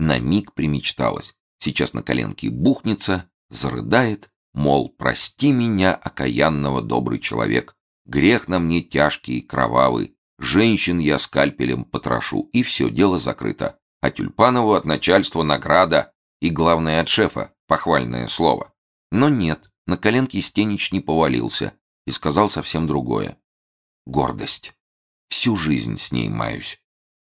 На миг примечталось. Сейчас на коленке бухнется, зарыдает, мол, прости меня, окаянного добрый человек. Грех на мне тяжкий и кровавый. Женщин я скальпелем потрошу, и все, дело закрыто. А Тюльпанову от начальства награда и, главное, от шефа похвальное слово. Но нет, на коленке Стенич не повалился и сказал совсем другое. Гордость. Всю жизнь с ней маюсь.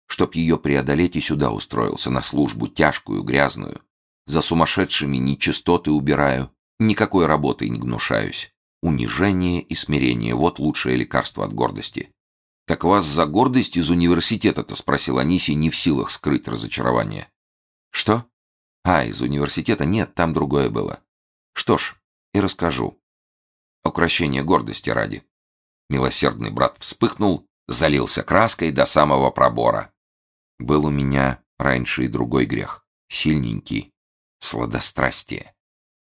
Чтоб ее преодолеть и сюда устроился, на службу тяжкую, грязную. За сумасшедшими нечистоты убираю, никакой работой не гнушаюсь. Унижение и смирение — вот лучшее лекарство от гордости. «Так вас за гордость из университета-то?» — спросил Анисий, не в силах скрыть разочарование. «Что?» «А, из университета? Нет, там другое было. Что ж, и расскажу. Укращение гордости ради». Милосердный брат вспыхнул, залился краской до самого пробора. Был у меня раньше и другой грех, сильненький, сладострастие.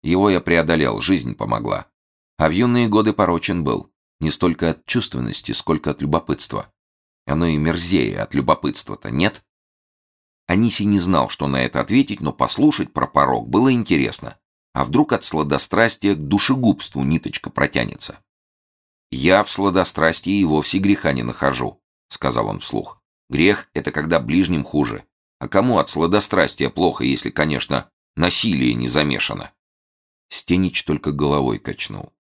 Его я преодолел, жизнь помогла. А в юные годы порочен был, не столько от чувственности, сколько от любопытства. Оно и мерзее от любопытства-то, нет? Аниси не знал, что на это ответить, но послушать про порог было интересно. А вдруг от сладострастия к душегубству ниточка протянется? «Я в сладострастии и вовсе греха не нахожу», — сказал он вслух. «Грех — это когда ближним хуже. А кому от сладострастия плохо, если, конечно, насилие не замешано?» Стенич только головой качнул.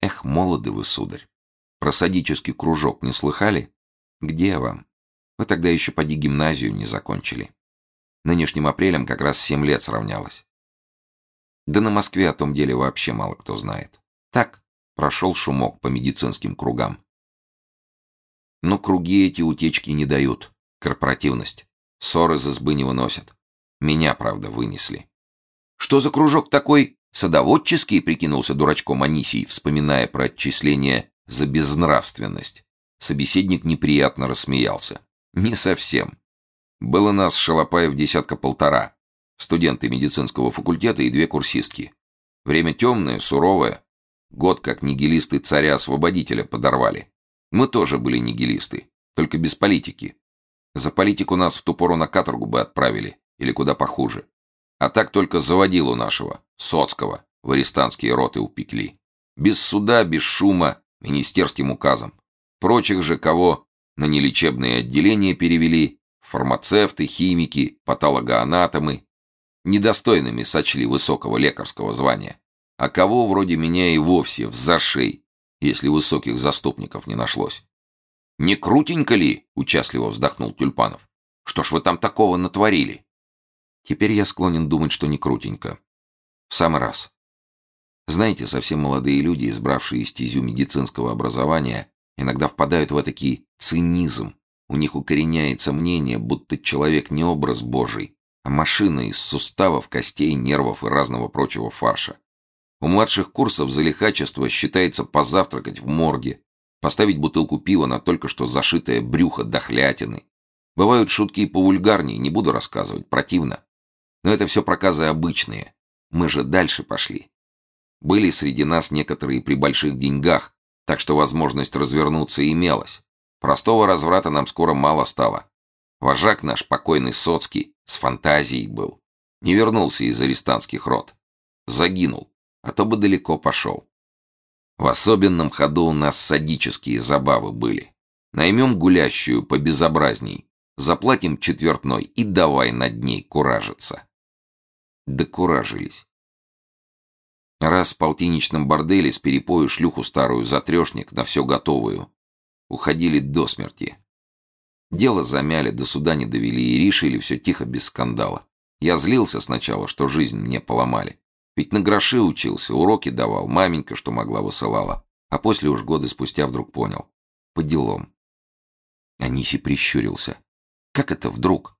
«Эх, молоды вы, сударь! Про садический кружок не слыхали? Где вам? Вы тогда еще поди гимназию не закончили. Нынешним апрелем как раз семь лет сравнялось. Да на Москве о том деле вообще мало кто знает. Так, Прошел шумок по медицинским кругам. Но круги эти утечки не дают. Корпоративность. Ссоры из избы не выносят. Меня, правда, вынесли. Что за кружок такой? Садоводческий, прикинулся дурачком Анисий, вспоминая про отчисление за безнравственность. Собеседник неприятно рассмеялся. Не совсем. Было нас Шалопаев десятка-полтора. Студенты медицинского факультета и две курсистки. Время темное, суровое. Год как нигилисты царя-освободителя подорвали. Мы тоже были нигилисты, только без политики. За политику нас в ту пору на каторгу бы отправили, или куда похуже. А так только заводилу нашего, Соцкого, в арестантские роты упекли. Без суда, без шума, министерским указом. Прочих же, кого на нелечебные отделения перевели, фармацевты, химики, патологоанатомы, недостойными сочли высокого лекарского звания а кого вроде меня и вовсе в зашей, если высоких заступников не нашлось. «Не крутенько ли?» — участливо вздохнул Тюльпанов. «Что ж вы там такого натворили?» Теперь я склонен думать, что не крутенько. В самый раз. Знаете, совсем молодые люди, избравшие стезю медицинского образования, иногда впадают в этакий цинизм. У них укореняется мнение, будто человек не образ Божий, а машина из суставов, костей, нервов и разного прочего фарша. У младших курсов за лихачество считается позавтракать в морге, поставить бутылку пива на только что зашитое брюхо дохлятины. Бывают шутки и повульгарнее, не буду рассказывать, противно. Но это все проказы обычные. Мы же дальше пошли. Были среди нас некоторые при больших деньгах, так что возможность развернуться имелась. Простого разврата нам скоро мало стало. Вожак наш, покойный Соцкий, с фантазией был. Не вернулся из арестантских рот. Загинул а то бы далеко пошел. В особенном ходу у нас садические забавы были. Наймем гулящую побезобразней, заплатим четвертной и давай над ней куражиться. Докуражились. Раз в полтинничном борделе с перепою шлюху старую затрешник на все готовую. Уходили до смерти. Дело замяли, до суда не довели и решили все тихо, без скандала. Я злился сначала, что жизнь мне поломали. Ведь на гроши учился, уроки давал, маменька, что могла, высылала. А после уж годы спустя вдруг понял. По делам. Аниси прищурился. Как это вдруг?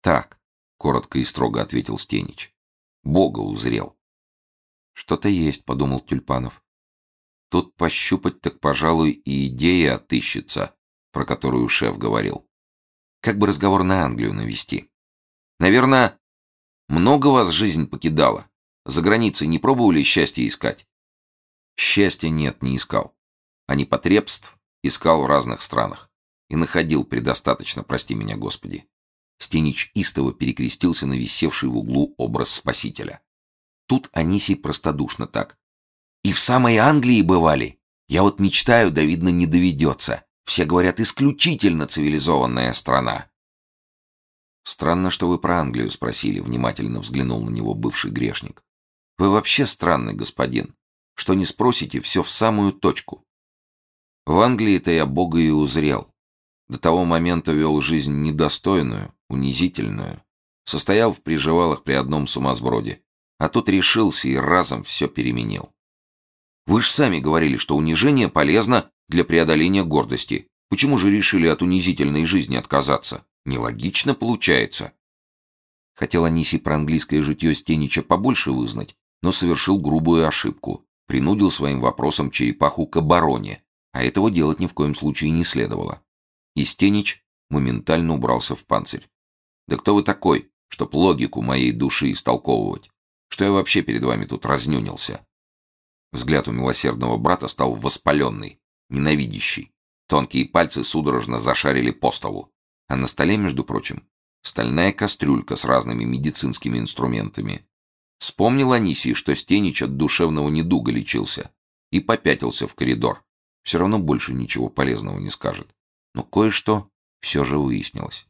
Так, коротко и строго ответил Стенич. Бога узрел. Что-то есть, подумал Тюльпанов. Тут пощупать так, пожалуй, и идея отыщется, про которую шеф говорил. Как бы разговор на Англию навести. Наверное, много вас жизнь покидала. За границей не пробовали счастье искать? Счастья нет, не искал. А непотребств искал в разных странах. И находил предостаточно, прости меня, Господи. Стенич истово перекрестился на висевший в углу образ спасителя. Тут Анисий простодушно так. «И в самой Англии бывали? Я вот мечтаю, да видно не доведется. Все говорят, исключительно цивилизованная страна». «Странно, что вы про Англию спросили», — внимательно взглянул на него бывший грешник. «Вы вообще странный господин. Что не спросите, все в самую точку. В Англии-то я Бога и узрел. До того момента вел жизнь недостойную, унизительную. Состоял в приживалах при одном сумасброде. А тут решился и разом все переменил. Вы же сами говорили, что унижение полезно для преодоления гордости. Почему же решили от унизительной жизни отказаться? Нелогично получается. Хотел Аниси про английское житье Стенича побольше вызнать, но совершил грубую ошибку. Принудил своим вопросом черепаху к обороне, а этого делать ни в коем случае не следовало. И Стенич моментально убрался в панцирь. «Да кто вы такой, чтоб логику моей души истолковывать? Что я вообще перед вами тут разнюнился?» Взгляд у милосердного брата стал воспаленный, ненавидящий. Тонкие пальцы судорожно зашарили по столу. А на столе, между прочим, стальная кастрюлька с разными медицинскими инструментами. Вспомнил Анисий, что Стенич от душевного недуга лечился, и попятился в коридор. Все равно больше ничего полезного не скажет. Но кое-что все же выяснилось.